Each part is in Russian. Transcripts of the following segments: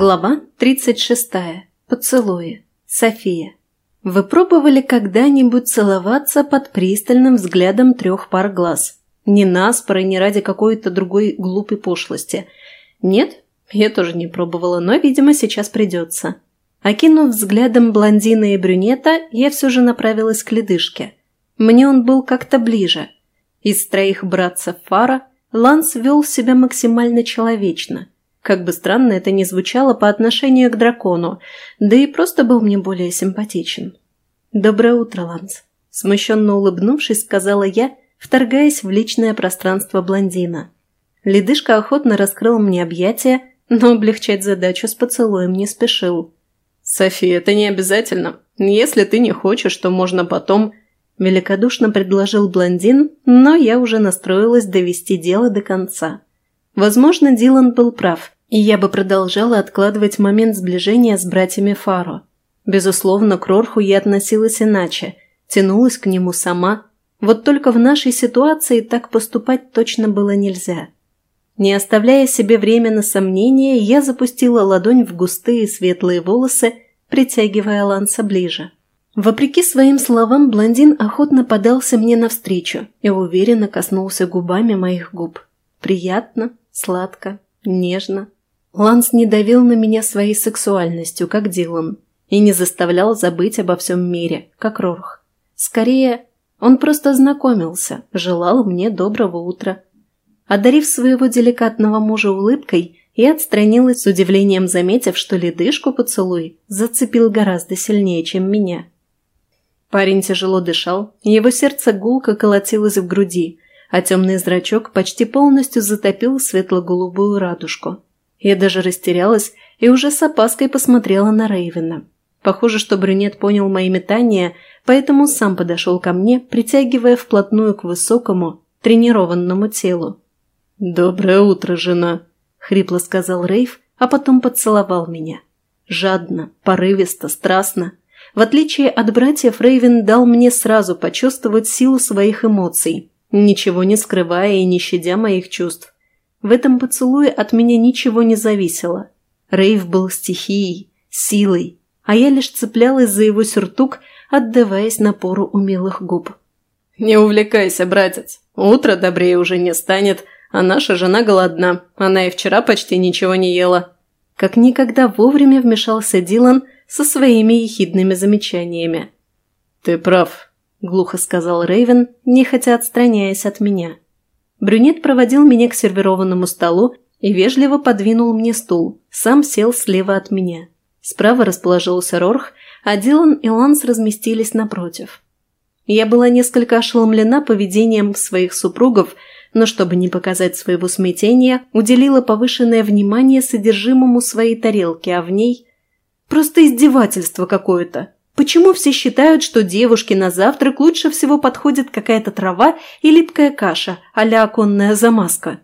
Глава 36. Поцелуи. София. Вы пробовали когда-нибудь целоваться под пристальным взглядом трех пар глаз? Не наспор и не ради какой-то другой глупой пошлости. Нет? Я тоже не пробовала, но, видимо, сейчас придется. Окинув взглядом блондина и брюнета, я все же направилась к ледышке. Мне он был как-то ближе. Из троих братцев Фара Ланс вел себя максимально человечно – как бы странно это ни звучало по отношению к дракону, да и просто был мне более симпатичен. «Доброе утро, Ланс», – смущенно улыбнувшись, сказала я, вторгаясь в личное пространство блондина. Ледышка охотно раскрыл мне объятия, но облегчать задачу с поцелуем не спешил. «София, это не обязательно. Если ты не хочешь, то можно потом...» Великодушно предложил блондин, но я уже настроилась довести дело до конца. Возможно, Дилан был прав. И я бы продолжала откладывать момент сближения с братьями Фаро. Безусловно, к Рорху я относилась иначе, тянулась к нему сама. Вот только в нашей ситуации так поступать точно было нельзя. Не оставляя себе время на сомнения, я запустила ладонь в густые светлые волосы, притягивая Ланса ближе. Вопреки своим словам, блондин охотно подался мне навстречу и уверенно коснулся губами моих губ. Приятно, сладко, нежно. Ланс не давил на меня своей сексуальностью, как Дилан, и не заставлял забыть обо всем мире, как Рорх. Скорее, он просто знакомился, желал мне доброго утра. Одарив своего деликатного мужа улыбкой, я отстранилась с удивлением, заметив, что ледышку поцелуй зацепил гораздо сильнее, чем меня. Парень тяжело дышал, его сердце гулко колотилось в груди, а темный зрачок почти полностью затопил светло-голубую радужку. Я даже растерялась и уже с опаской посмотрела на Рейвена. Похоже, что брюнет понял мои метания, поэтому сам подошел ко мне, притягивая вплотную к высокому, тренированному телу. «Доброе утро, жена», — хрипло сказал Рейв, а потом поцеловал меня. Жадно, порывисто, страстно. В отличие от братьев, Рейвен дал мне сразу почувствовать силу своих эмоций, ничего не скрывая и не щадя моих чувств. В этом поцелуе от меня ничего не зависело. Рейв был стихией, силой, а я лишь цеплялась за его сюртук, отдаваясь напору умелых губ. «Не увлекайся, братец. Утро добрее уже не станет, а наша жена голодна. Она и вчера почти ничего не ела». Как никогда вовремя вмешался Дилан со своими ехидными замечаниями. «Ты прав», – глухо сказал Рейвен, нехотя отстраняясь от меня. Брюнет проводил меня к сервированному столу и вежливо подвинул мне стул, сам сел слева от меня. Справа расположился Рорх, а Дилан и Ланс разместились напротив. Я была несколько ошеломлена поведением своих супругов, но чтобы не показать своего смятения, уделила повышенное внимание содержимому своей тарелки, а в ней просто издевательство какое-то. Почему все считают, что девушке на завтрак лучше всего подходит какая-то трава и липкая каша, а-ля оконная замазка?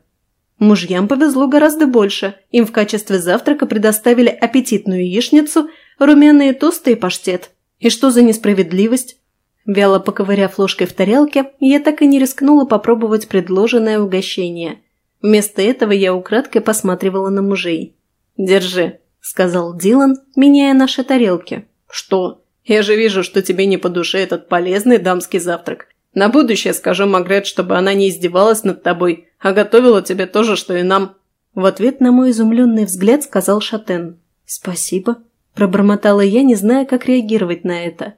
Мужьям повезло гораздо больше. Им в качестве завтрака предоставили аппетитную яичницу, румяные тосты и паштет. И что за несправедливость? Вяло поковыряв ложкой в тарелке, я так и не рискнула попробовать предложенное угощение. Вместо этого я украдкой посматривала на мужей. «Держи», – сказал Дилан, меняя наши тарелки. «Что?» Я же вижу, что тебе не по душе этот полезный дамский завтрак. На будущее скажу Магрет, чтобы она не издевалась над тобой, а готовила тебе то же, что и нам». В ответ на мой изумленный взгляд сказал Шатен. «Спасибо», – пробормотала я, не зная, как реагировать на это.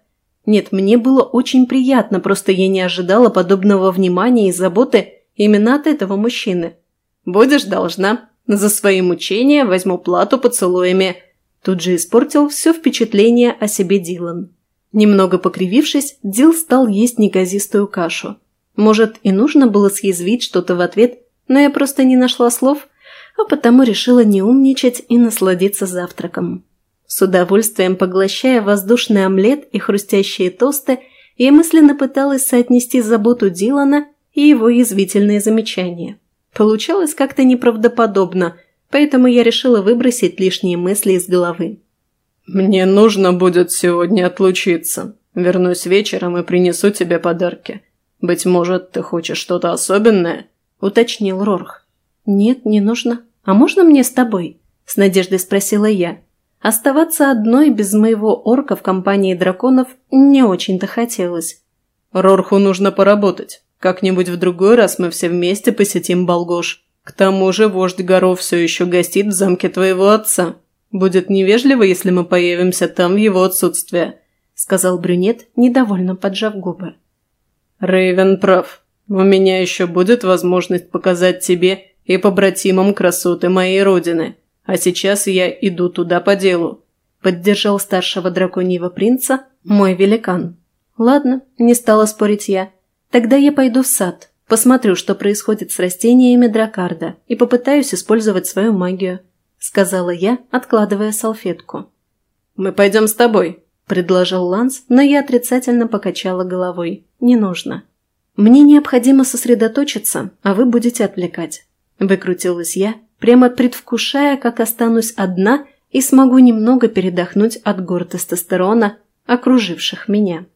Нет, мне было очень приятно, просто я не ожидала подобного внимания и заботы именно от этого мужчины. «Будешь должна. За свои мучения возьму плату поцелуями», Тут же испортил все впечатление о себе Дилан. Немного покривившись, Дил стал есть неказистую кашу. Может, и нужно было съязвить что-то в ответ, но я просто не нашла слов, а потому решила не умничать и насладиться завтраком. С удовольствием поглощая воздушный омлет и хрустящие тосты, я мысленно пыталась соотнести заботу Дилана и его язвительные замечания. Получалось как-то неправдоподобно – поэтому я решила выбросить лишние мысли из головы. «Мне нужно будет сегодня отлучиться. Вернусь вечером и принесу тебе подарки. Быть может, ты хочешь что-то особенное?» – уточнил Рорх. «Нет, не нужно. А можно мне с тобой?» – С надеждой спросила я. Оставаться одной без моего орка в компании драконов не очень-то хотелось. «Рорху нужно поработать. Как-нибудь в другой раз мы все вместе посетим Болгош. К тому же вождь горов все еще гостит в замке твоего отца. Будет невежливо, если мы появимся там в его отсутствие», – сказал брюнет, недовольно поджав губы. Рейвен прав. У меня еще будет возможность показать тебе и побратимам красоты моей родины. А сейчас я иду туда по делу», – поддержал старшего драконьего принца мой великан. «Ладно, не стала спорить я. Тогда я пойду в сад, посмотрю, что происходит с растениями дракарда и попытаюсь использовать свою магию», – сказала я, откладывая салфетку. «Мы пойдем с тобой», – предложил Ланс, но я отрицательно покачала головой. «Не нужно. Мне необходимо сосредоточиться, а вы будете отвлекать». Выкрутилась я, прямо предвкушая, как останусь одна и смогу немного передохнуть от гор тестостерона, окруживших меня.